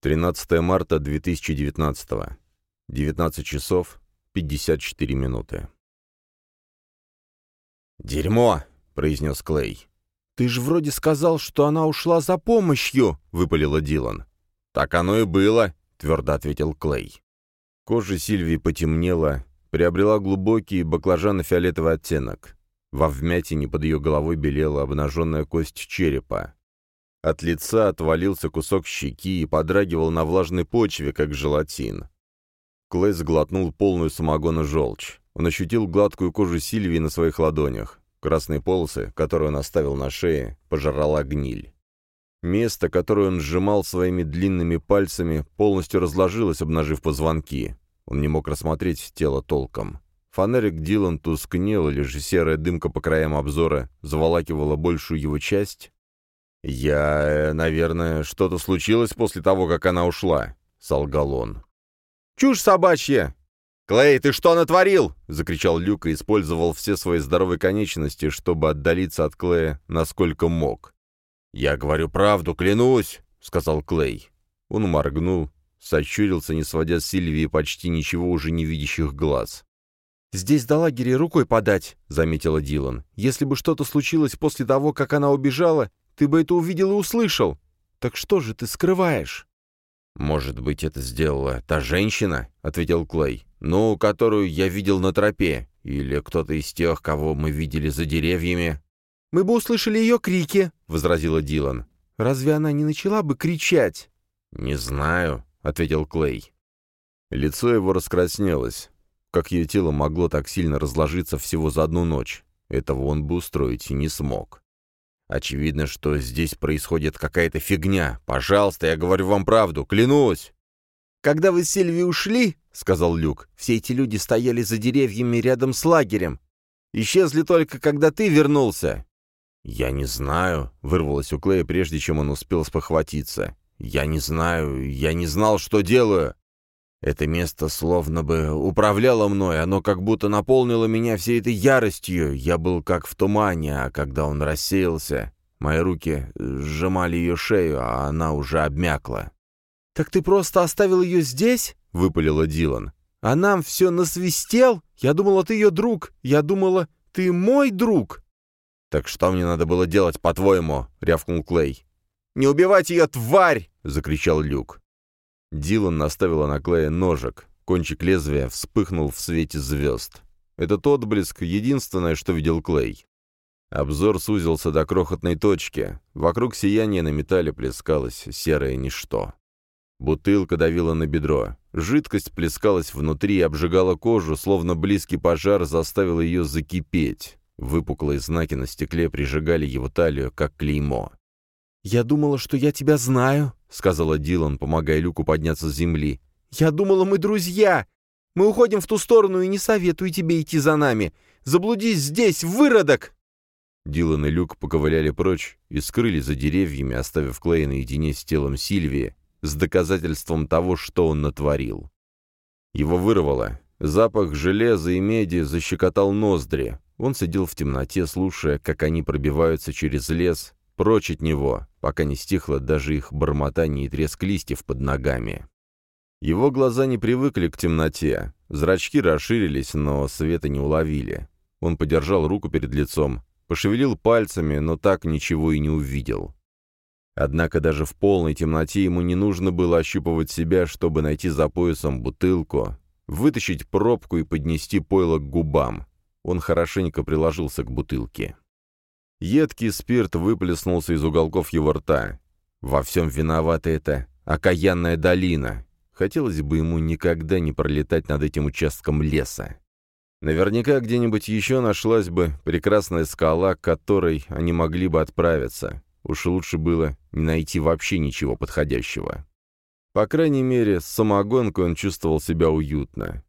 13 марта 2019. 19 часов 54 минуты. «Дерьмо!» — произнес Клей. «Ты же вроде сказал, что она ушла за помощью!» — выпалила Дилан. «Так оно и было!» — твердо ответил Клей. Кожа Сильвии потемнела, приобрела глубокий баклажано-фиолетовый оттенок. Во вмятине под ее головой белела обнаженная кость черепа. От лица отвалился кусок щеки и подрагивал на влажной почве, как желатин. Клей сглотнул полную самогона желчь. Он ощутил гладкую кожу Сильвии на своих ладонях. Красные полосы, которые он оставил на шее, пожрала гниль. Место, которое он сжимал своими длинными пальцами, полностью разложилось, обнажив позвонки. Он не мог рассмотреть тело толком. Фонарик Дилан тускнел, или же серая дымка по краям обзора заволакивала большую его часть. «Я, э, наверное, что-то случилось после того, как она ушла», — солгал он. «Чушь собачья!» «Клей, ты что натворил?» — закричал Люк и использовал все свои здоровые конечности, чтобы отдалиться от Клея, насколько мог. «Я говорю правду, клянусь!» — сказал Клей. Он моргнул, сощурился, не сводя с Сильвии почти ничего уже не видящих глаз. «Здесь до лагеря рукой подать», — заметила Дилан. «Если бы что-то случилось после того, как она убежала, ты бы это увидел и услышал. Так что же ты скрываешь?» «Может быть, это сделала та женщина?» — ответил Клей. «Ну, которую я видел на тропе. Или кто-то из тех, кого мы видели за деревьями?» «Мы бы услышали ее крики», — возразила Дилан. «Разве она не начала бы кричать?» «Не знаю», — ответил Клей. Лицо его раскраснелось. Как ее тело могло так сильно разложиться всего за одну ночь? Этого он бы устроить и не смог. Очевидно, что здесь происходит какая-то фигня. Пожалуйста, я говорю вам правду, клянусь!» «Когда вы с Сильви ушли, — сказал Люк, — все эти люди стояли за деревьями рядом с лагерем. Исчезли только, когда ты вернулся». «Я не знаю», — вырвалось у Клея, прежде чем он успел спохватиться. «Я не знаю, я не знал, что делаю. Это место словно бы управляло мной, оно как будто наполнило меня всей этой яростью. Я был как в тумане, а когда он рассеялся, мои руки сжимали ее шею, а она уже обмякла. «Так ты просто оставил ее здесь?» — выпалила Дилан. «А нам все насвистел? Я думала, ты ее друг. Я думала, ты мой друг». «Так что мне надо было делать, по-твоему?» — рявкнул Клей. «Не убивать ее, тварь!» — закричал Люк. Дилан наставила на Клея ножик. Кончик лезвия вспыхнул в свете звезд. Этот отблеск — единственное, что видел Клей. Обзор сузился до крохотной точки. Вокруг сияния на металле плескалось серое ничто. Бутылка давила на бедро. Жидкость плескалась внутри и обжигала кожу, словно близкий пожар заставил ее закипеть. Выпуклые знаки на стекле прижигали его талию, как клеймо. «Я думала, что я тебя знаю», — сказала Дилан, помогая Люку подняться с земли. «Я думала, мы друзья. Мы уходим в ту сторону и не советую тебе идти за нами. Заблудись здесь, выродок!» Дилан и Люк поковыляли прочь и скрылись за деревьями, оставив Клея наедине с телом Сильвии, с доказательством того, что он натворил. Его вырвало. Запах железа и меди защекотал ноздри. Он сидел в темноте, слушая, как они пробиваются через лес, прочь от него, пока не стихло даже их бормотание и треск листьев под ногами. Его глаза не привыкли к темноте, зрачки расширились, но света не уловили. Он подержал руку перед лицом, пошевелил пальцами, но так ничего и не увидел. Однако даже в полной темноте ему не нужно было ощупывать себя, чтобы найти за поясом бутылку, вытащить пробку и поднести пойло к губам. Он хорошенько приложился к бутылке. Едкий спирт выплеснулся из уголков его рта. Во всем виновата эта окаянная долина. Хотелось бы ему никогда не пролетать над этим участком леса. Наверняка где-нибудь еще нашлась бы прекрасная скала, к которой они могли бы отправиться. Уж лучше было не найти вообще ничего подходящего. По крайней мере, с самогонкой он чувствовал себя уютно.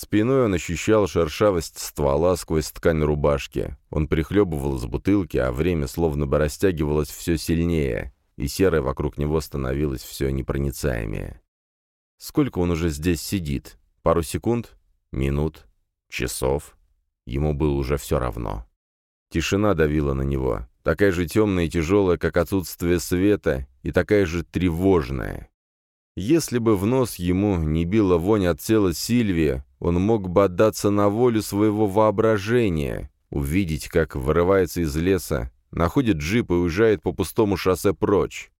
Спиной он ощущал шершавость ствола сквозь ткань рубашки. Он прихлебывал из бутылки, а время словно бы растягивалось все сильнее, и серое вокруг него становилось все непроницаемее. Сколько он уже здесь сидит? Пару секунд? Минут? Часов? Ему было уже все равно. Тишина давила на него, такая же темная и тяжелая, как отсутствие света, и такая же тревожная. Если бы в нос ему не била вонь от тела Сильвии, он мог бы отдаться на волю своего воображения, увидеть, как вырывается из леса, находит джип и уезжает по пустому шоссе прочь.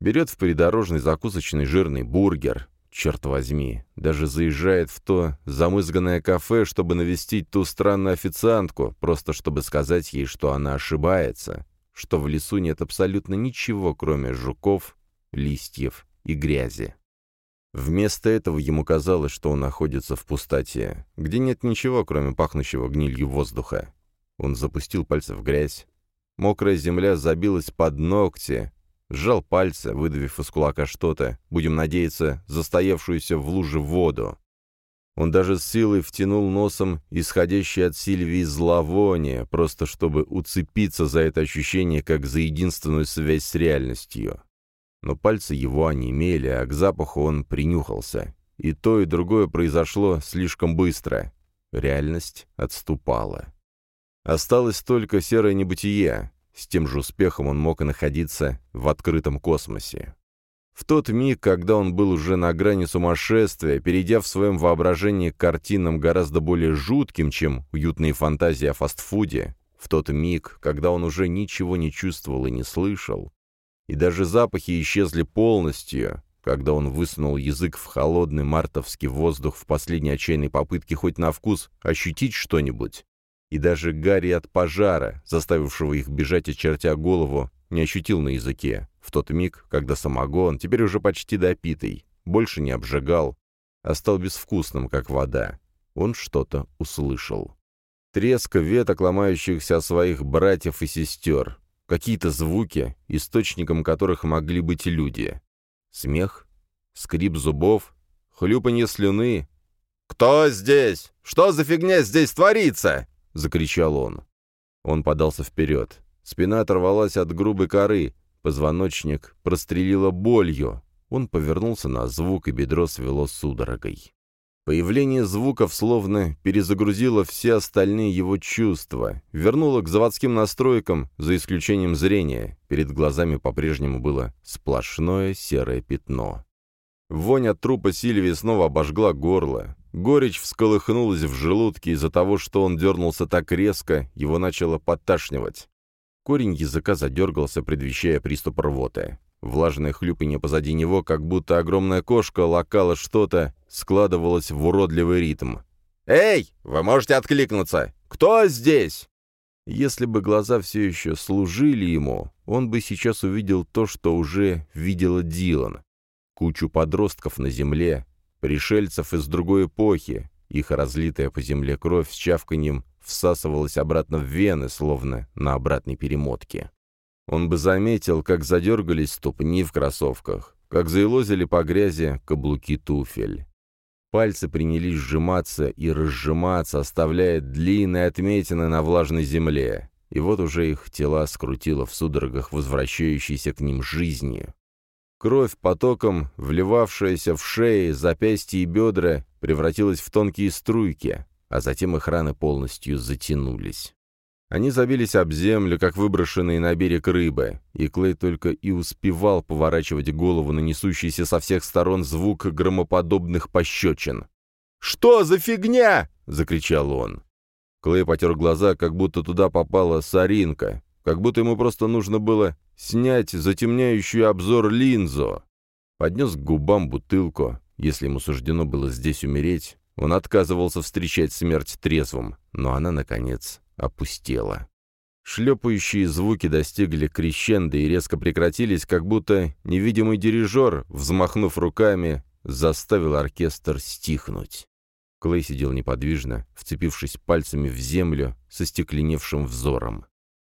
Берет в придорожный закусочный жирный бургер, черт возьми, даже заезжает в то замызганное кафе, чтобы навестить ту странную официантку, просто чтобы сказать ей, что она ошибается, что в лесу нет абсолютно ничего, кроме жуков, листьев и грязи. Вместо этого ему казалось, что он находится в пустоте, где нет ничего, кроме пахнущего гнилью воздуха. Он запустил пальцы в грязь. Мокрая земля забилась под ногти, сжал пальцы, выдавив из кулака что-то, будем надеяться, застоявшуюся в луже воду. Он даже с силой втянул носом исходящее от Сильвии зловоние, просто чтобы уцепиться за это ощущение как за единственную связь с реальностью. Но пальцы его онемели, а к запаху он принюхался. И то, и другое произошло слишком быстро. Реальность отступала. Осталось только серое небытие. С тем же успехом он мог и находиться в открытом космосе. В тот миг, когда он был уже на грани сумасшествия, перейдя в своем воображении к картинам гораздо более жутким, чем уютные фантазии о фастфуде, в тот миг, когда он уже ничего не чувствовал и не слышал, и даже запахи исчезли полностью, когда он высунул язык в холодный мартовский воздух в последней отчаянной попытке хоть на вкус ощутить что-нибудь, и даже Гарри от пожара, заставившего их бежать и чертя голову, не ощутил на языке, в тот миг, когда самогон, теперь уже почти допитый, больше не обжигал, а стал безвкусным, как вода. Он что-то услышал. Треск веток, ломающихся о своих братьев и сестер. Какие-то звуки, источником которых могли быть люди. Смех, скрип зубов, хлюпанье слюны. «Кто здесь? Что за фигня здесь творится?» — закричал он. Он подался вперед. Спина оторвалась от грубой коры, позвоночник прострелило болью. Он повернулся на звук, и бедро свело судорогой. Появление звуков словно перезагрузило все остальные его чувства, вернуло к заводским настройкам, за исключением зрения. Перед глазами по-прежнему было сплошное серое пятно. Вонь от трупа Сильвии снова обожгла горло. Горечь всколыхнулась в желудке из-за того, что он дернулся так резко, его начало подташнивать. Корень языка задергался, предвещая приступ рвоты. Влажное хлюпанье позади него, как будто огромная кошка лакала что-то, складывалось в уродливый ритм. «Эй, вы можете откликнуться! Кто здесь?» Если бы глаза все еще служили ему, он бы сейчас увидел то, что уже видела Дилан. Кучу подростков на земле, пришельцев из другой эпохи. Их разлитая по земле кровь с чавканьем всасывалась обратно в вены, словно на обратной перемотке. Он бы заметил, как задергались ступни в кроссовках, как заилозили по грязи каблуки туфель. Пальцы принялись сжиматься и разжиматься, оставляя длинные отметины на влажной земле. И вот уже их тела скрутило в судорогах возвращающейся к ним жизни. Кровь потоком, вливавшаяся в шеи, запястья и бедра, превратилась в тонкие струйки, а затем их раны полностью затянулись. Они забились об землю, как выброшенные на берег рыбы, и Клей только и успевал поворачивать голову на несущийся со всех сторон звук громоподобных пощечин. «Что за фигня?» — закричал он. Клей потер глаза, как будто туда попала соринка, как будто ему просто нужно было снять затемняющую обзор линзу. Поднес к губам бутылку. Если ему суждено было здесь умереть, он отказывался встречать смерть трезвым, но она, наконец, опустела. Шлепающие звуки достигли крещенда и резко прекратились, как будто невидимый дирижер, взмахнув руками, заставил оркестр стихнуть. Клей сидел неподвижно, вцепившись пальцами в землю со стекленевшим взором.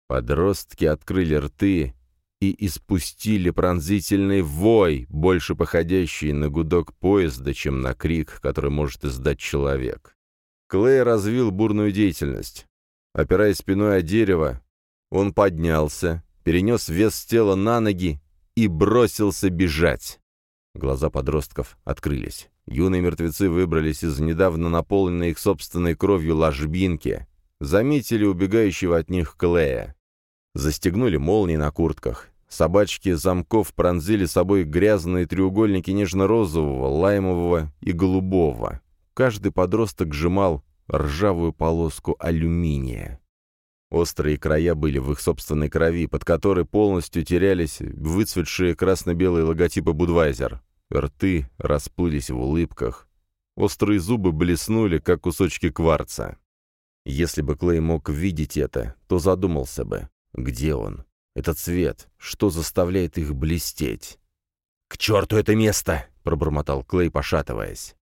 Подростки открыли рты и испустили пронзительный вой, больше походящий на гудок поезда, чем на крик, который может издать человек. Клей развил бурную деятельность. Опираясь спиной о дерево, он поднялся, перенес вес тела на ноги и бросился бежать. Глаза подростков открылись. Юные мертвецы выбрались из недавно наполненной их собственной кровью ложбинки, заметили убегающего от них Клея. Застегнули молнии на куртках. Собачки замков пронзили собой грязные треугольники нежно-розового, лаймового и голубого. Каждый подросток сжимал ржавую полоску алюминия. Острые края были в их собственной крови, под которой полностью терялись выцветшие красно-белые логотипы Будвайзер. Рты расплылись в улыбках. Острые зубы блеснули, как кусочки кварца. Если бы Клей мог видеть это, то задумался бы, где он? Этот цвет, что заставляет их блестеть? «К черту это место!» — пробормотал Клей, пошатываясь.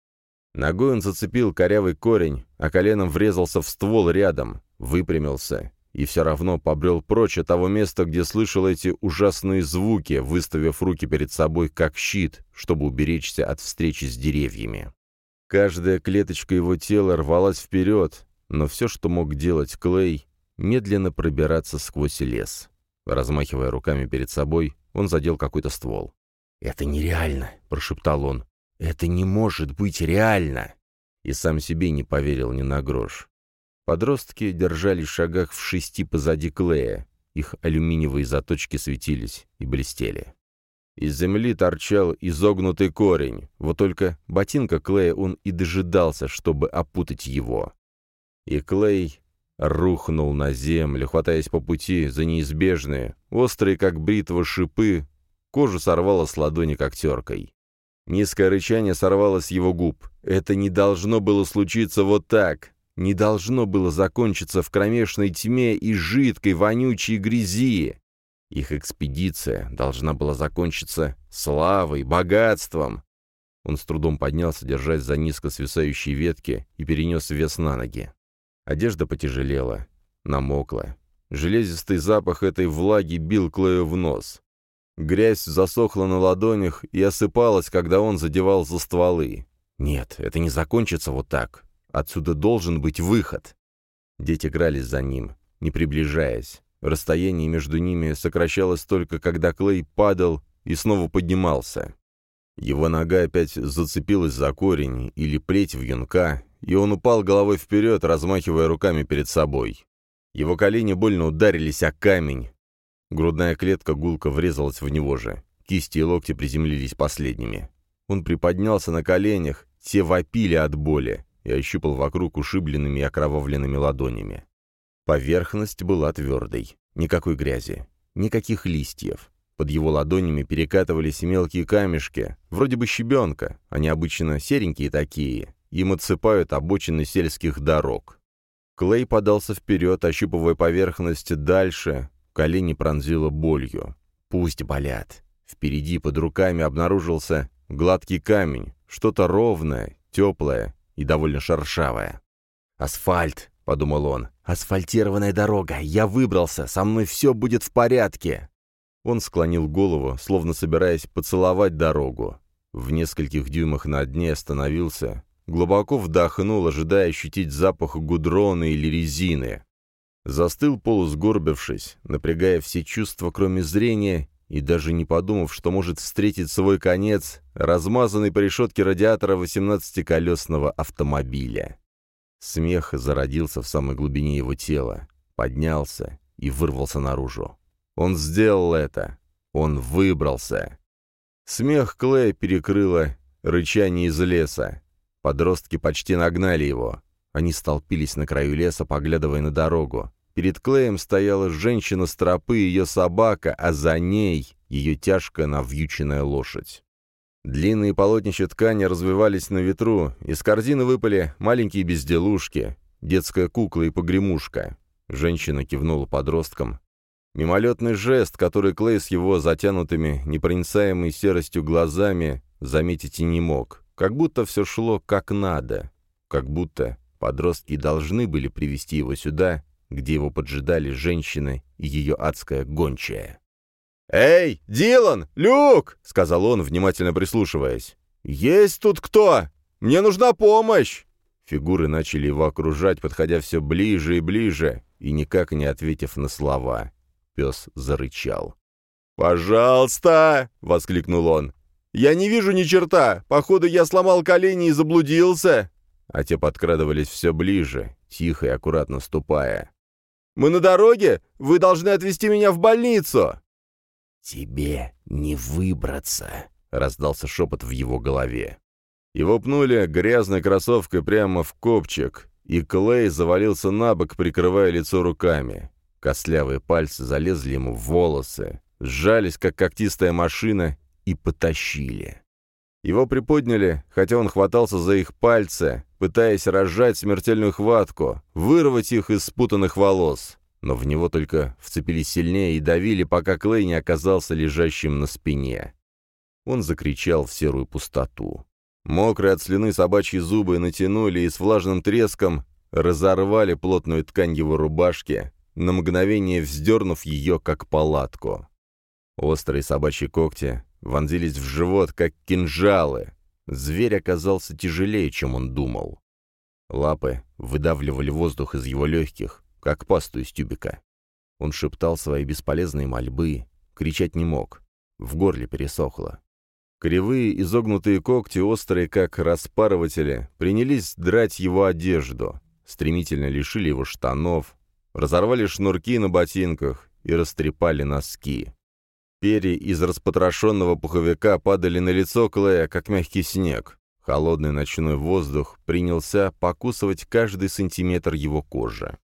Ногой он зацепил корявый корень, а коленом врезался в ствол рядом, выпрямился и все равно побрел прочь от того места, где слышал эти ужасные звуки, выставив руки перед собой как щит, чтобы уберечься от встречи с деревьями. Каждая клеточка его тела рвалась вперед, но все, что мог делать Клей, медленно пробираться сквозь лес. Размахивая руками перед собой, он задел какой-то ствол. «Это нереально!» — прошептал он. «Это не может быть реально!» И сам себе не поверил ни на грош. Подростки держались в шагах в шести позади Клея. Их алюминиевые заточки светились и блестели. Из земли торчал изогнутый корень, вот только ботинка Клея он и дожидался, чтобы опутать его. И Клей рухнул на землю, хватаясь по пути за неизбежные, острые, как бритва, шипы, кожу сорвало с ладони как теркой. Низкое рычание сорвалось с его губ. Это не должно было случиться вот так. Не должно было закончиться в кромешной тьме и жидкой, вонючей грязи. Их экспедиция должна была закончиться славой, богатством. Он с трудом поднялся, держась за низко свисающие ветки, и перенес вес на ноги. Одежда потяжелела, намокла. Железистый запах этой влаги бил Клею в нос. Грязь засохла на ладонях и осыпалась, когда он задевал за стволы. Нет, это не закончится вот так. Отсюда должен быть выход. Дети игрались за ним, не приближаясь. Расстояние между ними сокращалось только, когда Клей падал и снова поднимался. Его нога опять зацепилась за корень или плеть в юнка, и он упал головой вперед, размахивая руками перед собой. Его колени больно ударились о камень. Грудная клетка гулко врезалась в него же. Кисти и локти приземлились последними. Он приподнялся на коленях, те вопили от боли, и ощупал вокруг ушибленными и окровавленными ладонями. Поверхность была твердой, никакой грязи, никаких листьев. Под его ладонями перекатывались мелкие камешки, вроде бы щебенка, они обычно серенькие такие, им отсыпают обочины сельских дорог. Клей подался вперед, ощупывая поверхность дальше, колени пронзило болью. Пусть болят. Впереди под руками обнаружился гладкий камень, что-то ровное, теплое и довольно шершавое. «Асфальт», — подумал он, — «асфальтированная дорога, я выбрался, со мной все будет в порядке». Он склонил голову, словно собираясь поцеловать дорогу. В нескольких дюймах над дне остановился, Глубоко вдохнул, ожидая ощутить запах гудрона или резины. Застыл полусгорбившись, напрягая все чувства, кроме зрения, и даже не подумав, что может встретить свой конец, размазанный по решетке радиатора 18-колесного автомобиля. Смех зародился в самой глубине его тела, поднялся и вырвался наружу. Он сделал это. Он выбрался. Смех Клея перекрыло рычание из леса. Подростки почти нагнали его. Они столпились на краю леса, поглядывая на дорогу. Перед Клеем стояла женщина с тропы ее собака, а за ней ее тяжко навьюченная лошадь. Длинные полотнища ткани развивались на ветру, из корзины выпали маленькие безделушки, детская кукла и погремушка. Женщина кивнула подросткам. Мимолетный жест, который Клей с его затянутыми, непроницаемой серостью глазами заметить и не мог. Как будто все шло как надо. Как будто подростки должны были привести его сюда, где его поджидали женщина и ее адская гончая. «Эй, Дилан! Люк!» — сказал он, внимательно прислушиваясь. «Есть тут кто? Мне нужна помощь!» Фигуры начали его окружать, подходя все ближе и ближе, и никак не ответив на слова. Пес зарычал. «Пожалуйста!» — воскликнул он. «Я не вижу ни черта! Походу, я сломал колени и заблудился!» А те подкрадывались все ближе, тихо и аккуратно ступая. «Мы на дороге! Вы должны отвезти меня в больницу!» «Тебе не выбраться», — раздался шепот в его голове. Его пнули грязной кроссовкой прямо в копчик, и Клей завалился на бок, прикрывая лицо руками. Костлявые пальцы залезли ему в волосы, сжались, как когтистая машина, и потащили. Его приподняли, хотя он хватался за их пальцы, пытаясь разжать смертельную хватку, вырвать их из спутанных волос. Но в него только вцепились сильнее и давили, пока Клей не оказался лежащим на спине. Он закричал в серую пустоту. Мокрые от слюны собачьи зубы натянули и с влажным треском разорвали плотную ткань его рубашки, на мгновение вздернув ее, как палатку. Острые собачьи когти вонзились в живот, как кинжалы. Зверь оказался тяжелее, чем он думал. Лапы выдавливали воздух из его легких, как пасту из тюбика. Он шептал свои бесполезные мольбы, кричать не мог. В горле пересохло. Кривые изогнутые когти, острые как распарыватели, принялись драть его одежду, стремительно лишили его штанов, разорвали шнурки на ботинках и растрепали носки. Перья из распотрошенного пуховика падали на лицо Клея, как мягкий снег. Холодный ночной воздух принялся покусывать каждый сантиметр его кожи.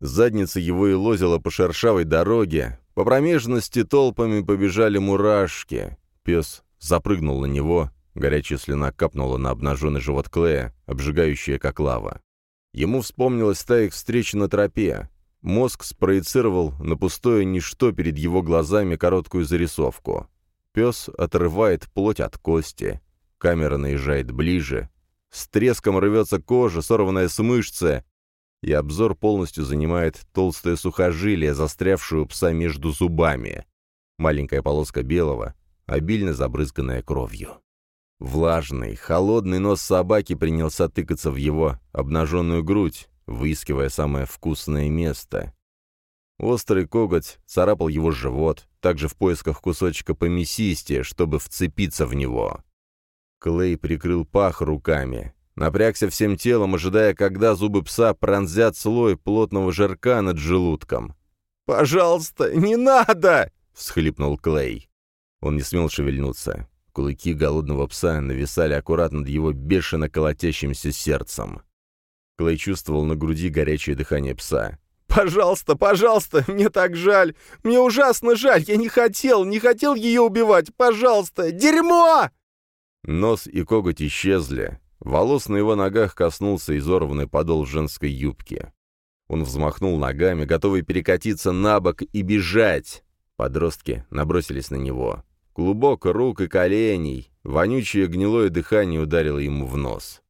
Задница его и лозила по шершавой дороге, по промежности толпами побежали мурашки. Пес запрыгнул на него, горячая слюна капнула на обнаженный живот Клея, обжигающая как лава. Ему вспомнилась та их встреча на тропе. Мозг спроецировал на пустое ничто перед его глазами короткую зарисовку. Пес отрывает плоть от кости. Камера наезжает ближе. С треском рвется кожа, сорванная с мышцы. И обзор полностью занимает толстое сухожилие, застрявшее у пса между зубами. Маленькая полоска белого, обильно забрызганная кровью. Влажный, холодный нос собаки принялся тыкаться в его обнаженную грудь, выискивая самое вкусное место. Острый коготь царапал его живот, также в поисках кусочка помесистее, чтобы вцепиться в него. Клей прикрыл пах руками, напрягся всем телом, ожидая, когда зубы пса пронзят слой плотного жирка над желудком. «Пожалуйста, не надо!» — всхлипнул Клей. Он не смел шевельнуться. Кулаки голодного пса нависали аккуратно над его бешено колотящимся сердцем. Клей чувствовал на груди горячее дыхание пса. «Пожалуйста, пожалуйста, мне так жаль! Мне ужасно жаль! Я не хотел, не хотел ее убивать! Пожалуйста! Дерьмо!» Нос и коготь исчезли. Волос на его ногах коснулся изорванный подол женской юбки. Он взмахнул ногами, готовый перекатиться на бок и бежать. Подростки набросились на него. Клубок рук и коленей, вонючее гнилое дыхание ударило ему в нос.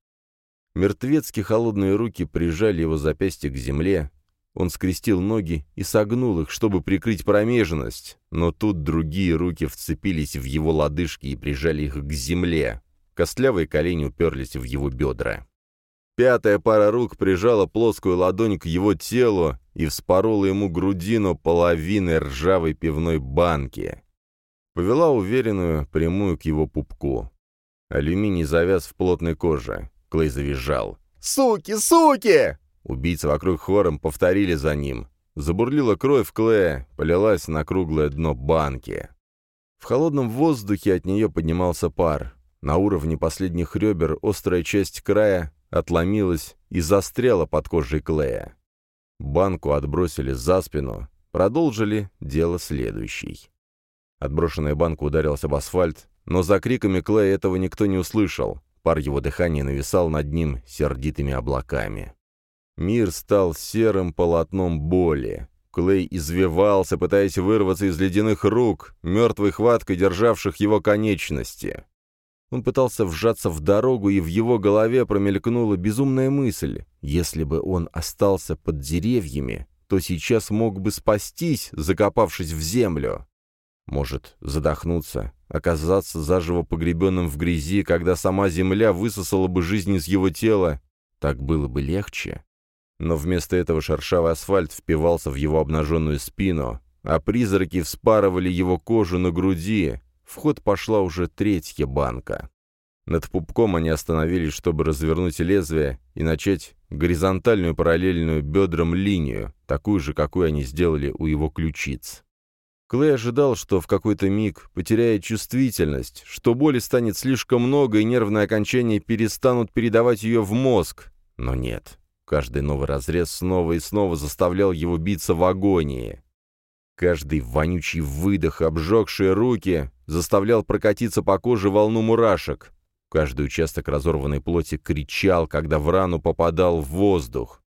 Мертвецки холодные руки прижали его запястье к земле. Он скрестил ноги и согнул их, чтобы прикрыть промежность, но тут другие руки вцепились в его лодыжки и прижали их к земле. Костлявые колени уперлись в его бедра. Пятая пара рук прижала плоскую ладонь к его телу и вспорола ему грудину половиной ржавой пивной банки. Повела уверенную, прямую к его пупку. Алюминий завяз в плотной коже. Клей завизжал. «Суки! Суки!» Убийцы вокруг хором повторили за ним. Забурлила кровь Клея, полилась на круглое дно банки. В холодном воздухе от нее поднимался пар. На уровне последних ребер острая часть края отломилась и застряла под кожей Клея. Банку отбросили за спину, продолжили дело следующий. Отброшенная банка ударилась об асфальт, но за криками Клея этого никто не услышал. Пар его дыхания нависал над ним сердитыми облаками. Мир стал серым полотном боли. Клей извивался, пытаясь вырваться из ледяных рук, мертвой хваткой державших его конечности. Он пытался вжаться в дорогу, и в его голове промелькнула безумная мысль. Если бы он остался под деревьями, то сейчас мог бы спастись, закопавшись в землю. Может, задохнуться, оказаться заживо погребенным в грязи, когда сама земля высосала бы жизнь из его тела, так было бы легче. Но вместо этого шершавый асфальт впивался в его обнаженную спину, а призраки вспарывали его кожу на груди. В ход пошла уже третья банка. Над пупком они остановились, чтобы развернуть лезвие и начать горизонтальную параллельную бедрам линию, такую же, какую они сделали у его ключиц. Клей ожидал, что в какой-то миг потеряет чувствительность, что боли станет слишком много и нервные окончания перестанут передавать ее в мозг. Но нет. Каждый новый разрез снова и снова заставлял его биться в агонии. Каждый вонючий выдох, обжегшие руки, заставлял прокатиться по коже волну мурашек. Каждый участок разорванной плоти кричал, когда в рану попадал воздух.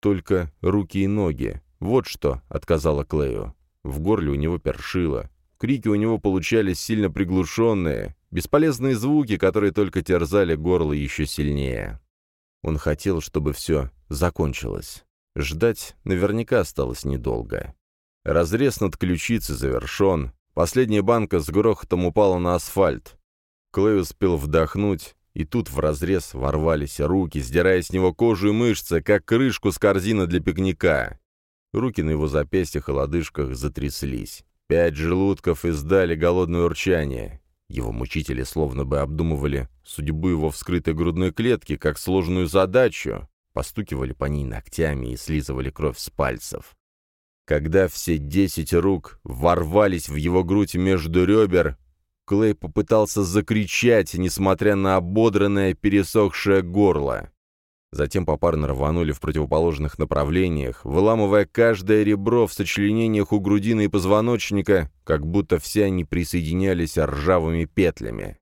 Только руки и ноги. Вот что отказало Клею. В горле у него першило. Крики у него получались сильно приглушенные, бесполезные звуки, которые только терзали горло еще сильнее. Он хотел, чтобы все закончилось. Ждать наверняка осталось недолго. Разрез над ключицей завершен. Последняя банка с грохотом упала на асфальт. Клей успел вдохнуть, и тут в разрез ворвались руки, сдирая с него кожу и мышцы, как крышку с корзины для пикника. Руки на его запястьях и лодыжках затряслись. Пять желудков издали голодное урчание. Его мучители словно бы обдумывали судьбу его вскрытой грудной клетки как сложную задачу, постукивали по ней ногтями и слизывали кровь с пальцев. Когда все десять рук ворвались в его грудь между ребер, Клей попытался закричать, несмотря на ободранное пересохшее горло. Затем попарно рванули в противоположных направлениях, выламывая каждое ребро в сочленениях у грудины и позвоночника, как будто все они присоединялись ржавыми петлями.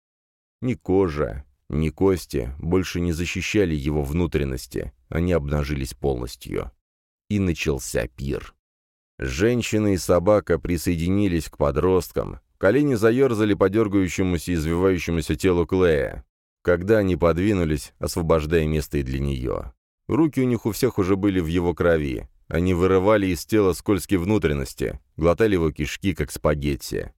Ни кожа, ни кости больше не защищали его внутренности, они обнажились полностью. И начался пир. Женщина и собака присоединились к подросткам, колени заерзали по дергающемуся и извивающемуся телу Клея когда они подвинулись, освобождая место и для нее. Руки у них у всех уже были в его крови. Они вырывали из тела скользкие внутренности, глотали его кишки, как спагетти.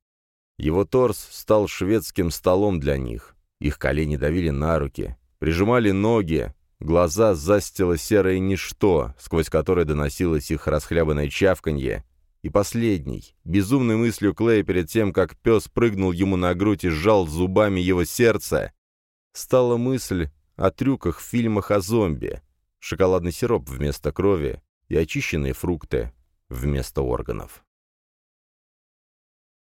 Его торс стал шведским столом для них. Их колени давили на руки, прижимали ноги, глаза застило серое ничто, сквозь которое доносилось их расхлябанное чавканье, и последний, безумной мыслью Клея перед тем, как пес прыгнул ему на грудь и сжал зубами его сердце, стала мысль о трюках в фильмах о зомби. Шоколадный сироп вместо крови и очищенные фрукты вместо органов.